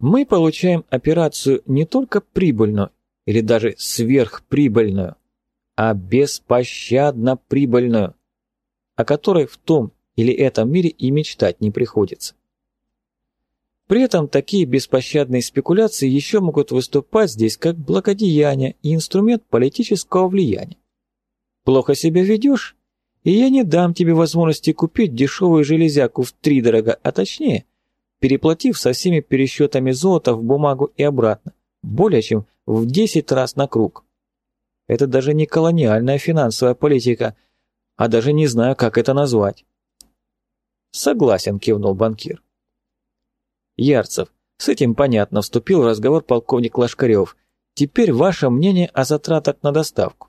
Мы получаем операцию не только прибыльную или даже сверхприбыльную, а беспощадно прибыльную, о которой в том или этом мире и мечтать не приходится. При этом такие беспощадные спекуляции еще могут выступать здесь как благодеяние и инструмент политического влияния. Плохо себя ведешь, и я не дам тебе возможности купить дешевую железяку в три дорого, а точнее, переплатив со всеми пересчетами золота в бумагу и обратно, более чем в 10 раз на круг. Это даже не колониальная финансовая политика, а даже не знаю, как это назвать. Согласен, кивнул банкир. Ярцев, с этим понятно, вступил в разговор полковник Лашкарев. Теперь ваше мнение о затратах на доставку.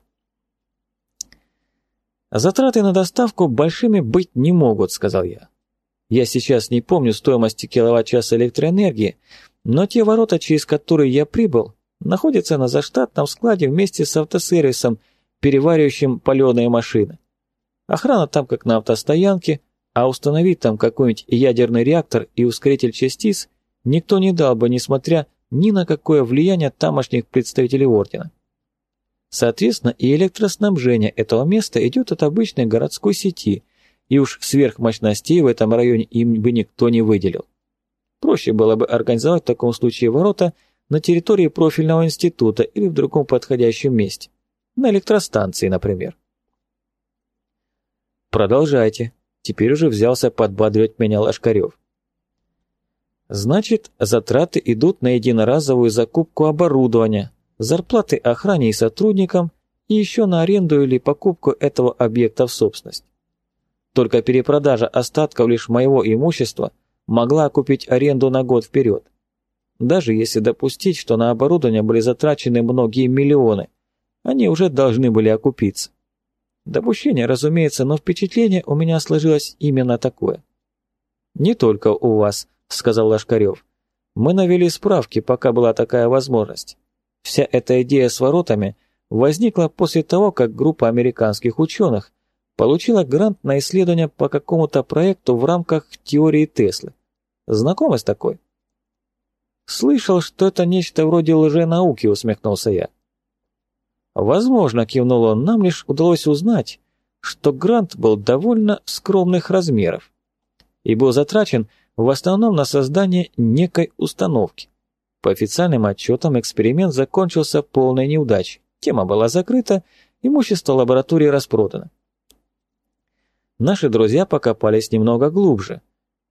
Затраты на доставку большими быть не могут, сказал я. Я сейчас не помню стоимости киловатт-часа электроэнергии, но те ворота, через которые я прибыл, находятся на заштатном складе вместе с автосервисом, переваривающим паленые машины. Охрана там как на автостоянке, а установить там какой-нибудь ядерный реактор и ускоритель частиц никто не дал бы, несмотря ни на какое влияние тамошних представителей Ордена. Соответственно, и электроснабжение этого места идет от обычной городской сети, и уж сверхмощностей в этом районе им бы никто не выделил. Проще было бы организовать в таком случае ворота на территории профильного института или в другом подходящем месте. На электростанции, например. Продолжайте. Теперь уже взялся подбадривать меня Лошкарев. Значит, затраты идут на единоразовую закупку оборудования, зарплаты охране и сотрудникам и еще на аренду или покупку этого объекта в собственность. Только перепродажа остатков лишь моего имущества могла окупить аренду на год вперед. Даже если допустить, что на оборудование были затрачены многие миллионы, они уже должны были окупиться. Допущение, разумеется, но впечатление у меня сложилось именно такое. «Не только у вас», — сказал Лашкарев. «Мы навели справки, пока была такая возможность. Вся эта идея с воротами возникла после того, как группа американских ученых получила грант на исследование по какому-то проекту в рамках теории Теслы. Знакомы с такой? Слышал, что это нечто вроде лженауки, усмехнулся я. Возможно, кивнул он, нам лишь удалось узнать, что грант был довольно скромных размеров и был затрачен в основном на создание некой установки. По официальным отчетам эксперимент закончился полной неудачей. Тема была закрыта, имущество лаборатории распродано наши друзья покопались немного глубже,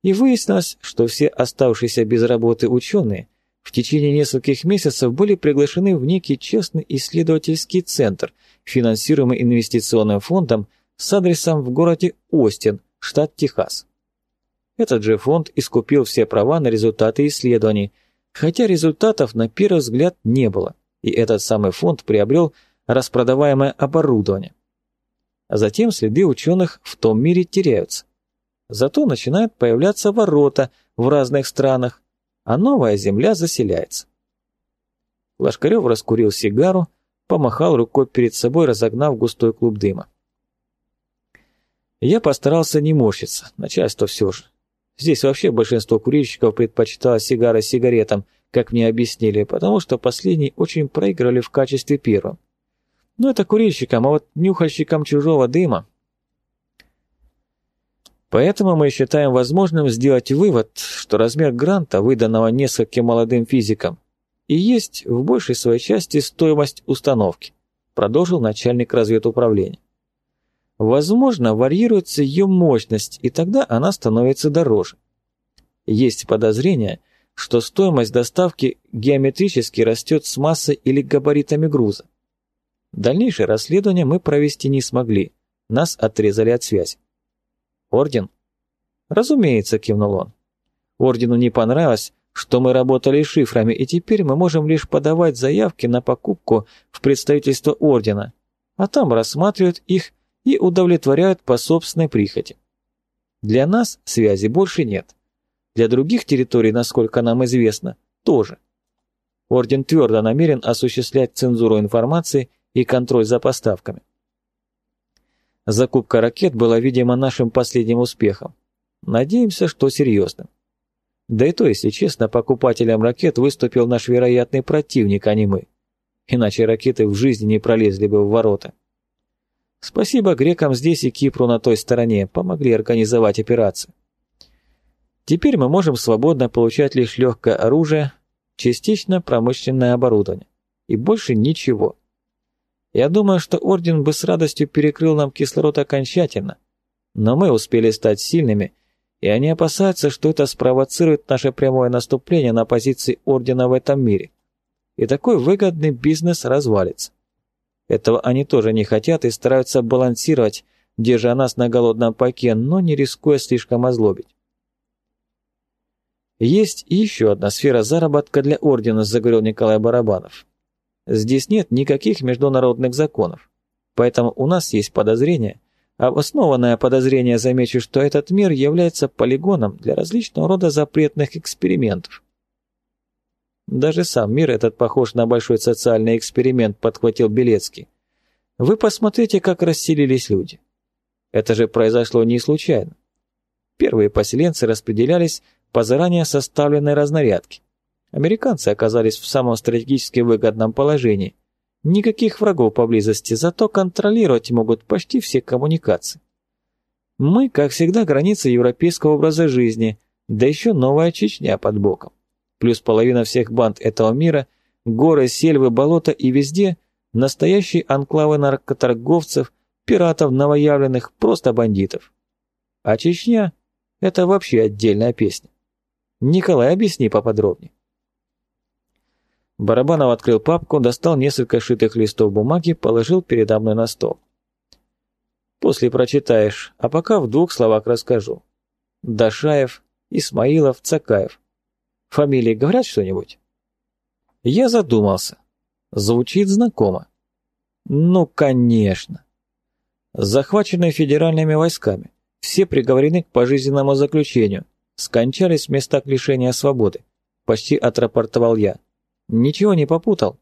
и выяснилось, что все оставшиеся без работы ученые в течение нескольких месяцев были приглашены в некий честный исследовательский центр, финансируемый инвестиционным фондом с адресом в городе Остин, штат Техас. Этот же фонд искупил все права на результаты исследований, хотя результатов на первый взгляд не было, и этот самый фонд приобрел распродаваемое оборудование затем следы ученых в том мире теряются. Зато начинают появляться ворота в разных странах, а новая земля заселяется. Лошкарев раскурил сигару, помахал рукой перед собой, разогнав густой клуб дыма. Я постарался не морщиться, начальство все же. Здесь вообще большинство курильщиков предпочитало сигары сигаретам, как мне объяснили, потому что последние очень проигрывали в качестве первого. Ну это курильщикам, а вот нюхальщикам чужого дыма. Поэтому мы считаем возможным сделать вывод, что размер гранта, выданного нескольким молодым физикам, и есть в большей своей части стоимость установки, продолжил начальник разведуправления. Возможно, варьируется ее мощность, и тогда она становится дороже. Есть подозрение, что стоимость доставки геометрически растет с массой или габаритами груза. Дальнейшее расследование мы провести не смогли. Нас отрезали от связи. Орден? Разумеется, кивнул он. Ордену не понравилось, что мы работали шифрами, и теперь мы можем лишь подавать заявки на покупку в представительство Ордена, а там рассматривают их и удовлетворяют по собственной прихоти. Для нас связи больше нет. Для других территорий, насколько нам известно, тоже. Орден твердо намерен осуществлять цензуру информации и контроль за поставками. Закупка ракет была, видимо, нашим последним успехом. Надеемся, что серьезным. Да и то, если честно, покупателем ракет выступил наш вероятный противник, а не мы. Иначе ракеты в жизни не пролезли бы в ворота. Спасибо грекам здесь и Кипру на той стороне, помогли организовать операцию. Теперь мы можем свободно получать лишь легкое оружие, частично промышленное оборудование. И больше ничего. Я думаю, что Орден бы с радостью перекрыл нам кислород окончательно, но мы успели стать сильными, и они опасаются, что это спровоцирует наше прямое наступление на позиции Ордена в этом мире. И такой выгодный бизнес развалится. Этого они тоже не хотят и стараются балансировать, держа нас на голодном паке, но не рискуя слишком озлобить. Есть еще одна сфера заработка для Ордена, заговорил Николай Барабанов. Здесь нет никаких международных законов, поэтому у нас есть подозрение, Обоснованное подозрение замечу, что этот мир является полигоном для различного рода запретных экспериментов. Даже сам мир этот похож на большой социальный эксперимент, подхватил Белецкий. Вы посмотрите, как расселились люди. Это же произошло не случайно. Первые поселенцы распределялись по заранее составленной разнарядке. Американцы оказались в самом стратегически выгодном положении, Никаких врагов поблизости, зато контролировать могут почти все коммуникации. Мы, как всегда, граница европейского образа жизни, да еще новая Чечня под боком. Плюс половина всех банд этого мира, горы, сельвы, болота и везде настоящие анклавы наркоторговцев, пиратов, новоявленных, просто бандитов. А Чечня – это вообще отдельная песня. Николай, объясни поподробнее. Барабанов открыл папку, достал несколько шитых листов бумаги, положил передо мной на стол. После прочитаешь, а пока в двух словах расскажу. Дашаев, Исмаилов, Цакаев. Фамилии говорят что-нибудь? Я задумался. Звучит знакомо. Ну, конечно. Захваченные федеральными войсками, все приговорены к пожизненному заключению, скончались в местах лишения свободы. Почти отрапортовал я. Ничего не попутал?»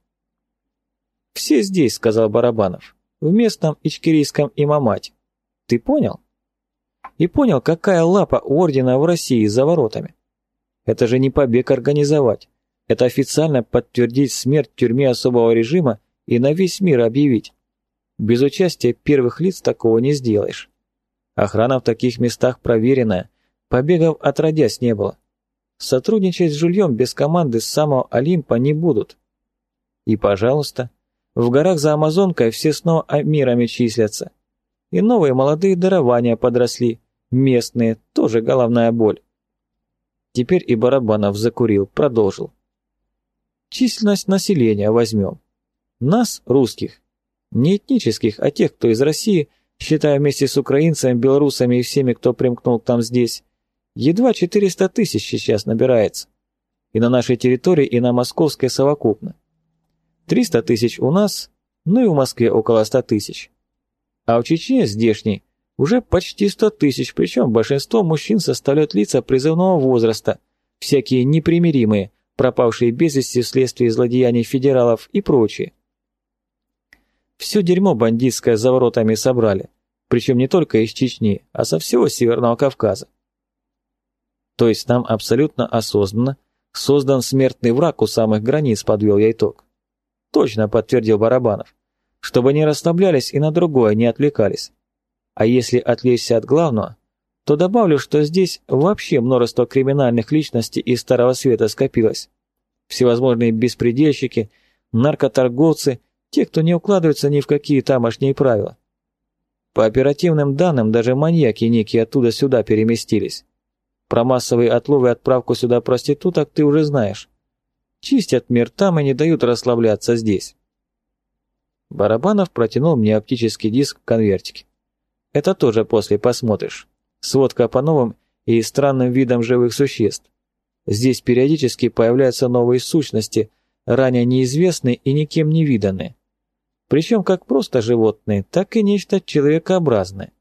«Все здесь», — сказал Барабанов, — «в местном ичкерийском имамате. Ты понял?» «И понял, какая лапа у ордена в России за воротами. Это же не побег организовать. Это официально подтвердить смерть тюрьме особого режима и на весь мир объявить. Без участия первых лиц такого не сделаешь. Охрана в таких местах проверенная, побегов отродясь не было. Сотрудничать с жульем без команды с самого Олимпа не будут. И, пожалуйста, в горах за Амазонкой все снова мирами числятся. И новые молодые дарования подросли, местные, тоже головная боль. Теперь и Барабанов закурил, продолжил. Численность населения возьмем. Нас, русских, не этнических, а тех, кто из России, считая вместе с украинцами, белорусами и всеми, кто примкнул к нам здесь, Едва 400 тысяч сейчас набирается. И на нашей территории, и на московской совокупно. 300 тысяч у нас, ну и в Москве около 100 тысяч. А в Чечне здешней уже почти 100 тысяч, причем большинство мужчин составляют лица призывного возраста, всякие непримиримые, пропавшие без вести вследствие злодеяний федералов и прочие. Все дерьмо бандитское за воротами собрали, причем не только из Чечни, а со всего Северного Кавказа. То есть нам абсолютно осознанно создан смертный враг у самых границ, подвел я итог. Точно, подтвердил Барабанов. Чтобы не расслаблялись и на другое не отвлекались. А если отвлечься от главного, то добавлю, что здесь вообще множество криминальных личностей из Старого Света скопилось. Всевозможные беспредельщики, наркоторговцы, те, кто не укладывается ни в какие тамошние правила. По оперативным данным, даже маньяки некие оттуда сюда переместились. Про массовые отловы и отправку сюда проституток ты уже знаешь. Чистят мир там и не дают расслабляться здесь. Барабанов протянул мне оптический диск в конвертике. Это тоже после посмотришь. Сводка по новым и странным видам живых существ. Здесь периодически появляются новые сущности, ранее неизвестные и никем не виданные. Причем как просто животные, так и нечто человекообразное.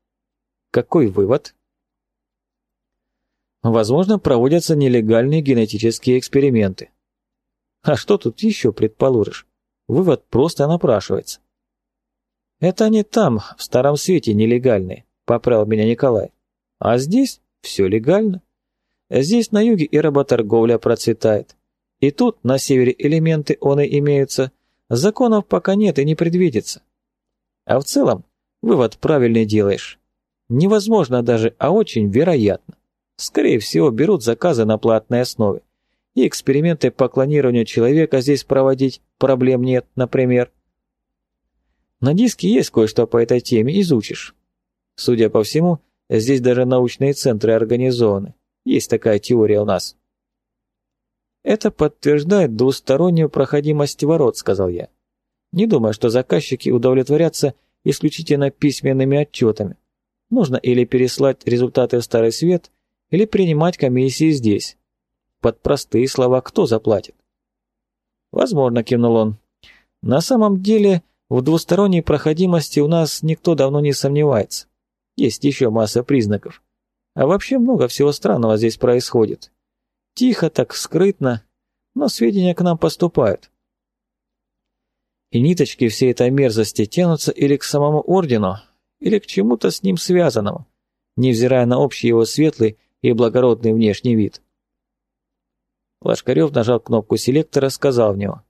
Какой вывод? Возможно, проводятся нелегальные генетические эксперименты. А что тут еще предположишь? Вывод просто напрашивается. Это они там, в Старом Свете, нелегальные, поправил меня Николай. А здесь все легально. Здесь на юге и работорговля процветает. И тут, на севере, элементы он и имеются. Законов пока нет и не предвидится. А в целом, вывод правильный делаешь. Невозможно даже, а очень вероятно. Скорее всего, берут заказы на платной основе. И эксперименты по клонированию человека здесь проводить проблем нет, например. На диске есть кое-что по этой теме, изучишь. Судя по всему, здесь даже научные центры организованы. Есть такая теория у нас. Это подтверждает двустороннюю проходимость ворот, сказал я. Не думаю, что заказчики удовлетворятся исключительно письменными отчетами. Нужно или переслать результаты в Старый Свет, или принимать комиссии здесь. Под простые слова кто заплатит? Возможно, кивнул он. На самом деле, в двусторонней проходимости у нас никто давно не сомневается. Есть еще масса признаков. А вообще много всего странного здесь происходит. Тихо так, скрытно, но сведения к нам поступают. И ниточки всей этой мерзости тянутся или к самому ордену, или к чему-то с ним связанному, невзирая на общий его светлый и благородный внешний вид. Лашкарев нажал кнопку селектора, сказал в него.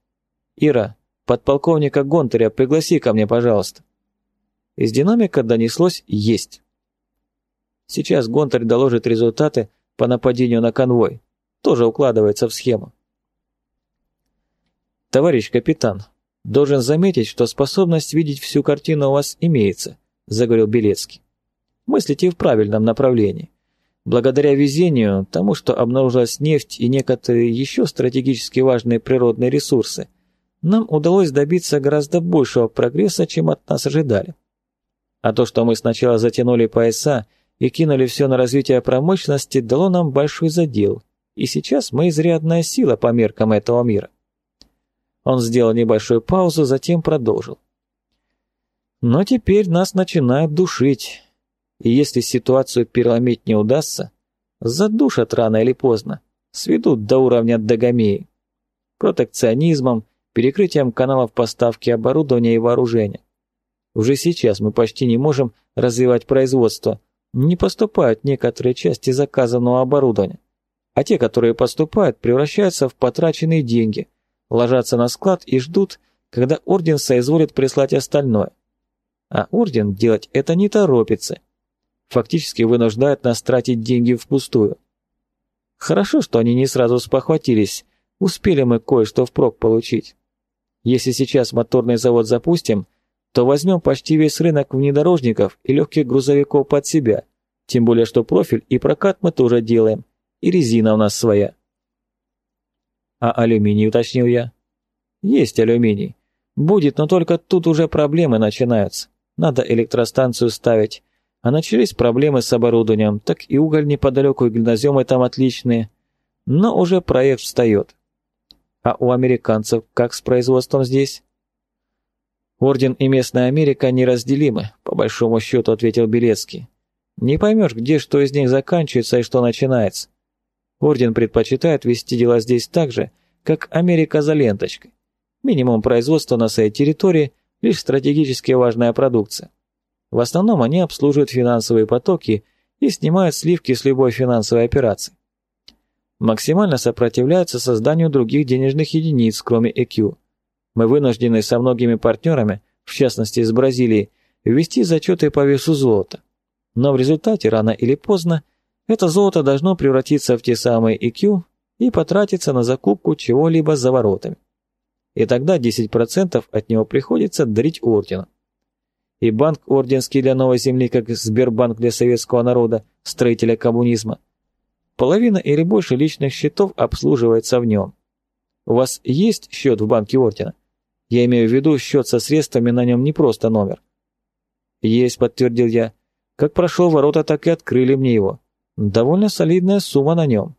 «Ира, подполковника Гонтаря пригласи ко мне, пожалуйста». Из динамика донеслось «Есть». Сейчас Гонтарь доложит результаты по нападению на конвой. Тоже укладывается в схему. «Товарищ капитан, должен заметить, что способность видеть всю картину у вас имеется», заговорил Белецкий. «Мыслите в правильном направлении. Благодаря везению, тому, что обнаружилась нефть и некоторые еще стратегически важные природные ресурсы, нам удалось добиться гораздо большего прогресса, чем от нас ожидали. А то, что мы сначала затянули пояса и кинули все на развитие промышленности, дало нам большой задел, и сейчас мы изрядная сила по меркам этого мира. Он сделал небольшую паузу, затем продолжил. Но теперь нас начинают душить и если ситуацию переломить не удастся, задушат рано или поздно, сведут до уровня Дагомеи. Протекционизмом, перекрытием каналов поставки оборудования и вооружения. Уже сейчас мы почти не можем развивать производство, не поступают некоторые части заказанного оборудования, а те, которые поступают, превращаются в потраченные деньги, ложатся на склад и ждут, когда орден соизволит прислать остальное. А орден делать это не торопится – фактически вынуждают нас тратить деньги впустую. Хорошо, что они не сразу спохватились, успели мы кое-что впрок получить. Если сейчас моторный завод запустим, то возьмем почти весь рынок внедорожников и легких грузовиков под себя, тем более что профиль и прокат мы тоже делаем, и резина у нас своя. А алюминий, уточнил я. Есть алюминий. Будет, но только тут уже проблемы начинаются. Надо электростанцию ставить, а начались проблемы с оборудованием, так и уголь неподалеку, и глиноземы там отличные. Но уже проект встает. А у американцев как с производством здесь? Орден и местная Америка неразделимы, по большому счету, ответил Белецкий. Не поймешь, где что из них заканчивается и что начинается. Орден предпочитает вести дела здесь так же, как Америка за ленточкой. Минимум производства на своей территории, лишь стратегически важная продукция. В основном они обслуживают финансовые потоки и снимают сливки с любой финансовой операции. Максимально сопротивляются созданию других денежных единиц, кроме EQ. Мы вынуждены со многими партнерами, в частности с Бразилией, ввести зачеты по весу золота. Но в результате, рано или поздно, это золото должно превратиться в те самые EQ и потратиться на закупку чего-либо за воротами. И тогда 10% от него приходится дарить ордену и банк орденский для новой земли, как Сбербанк для советского народа, строителя коммунизма. Половина или больше личных счетов обслуживается в нем. У вас есть счет в банке ордена? Я имею в виду счет со средствами, на нем не просто номер. Есть, подтвердил я. Как прошел ворота, так и открыли мне его. Довольно солидная сумма на нем.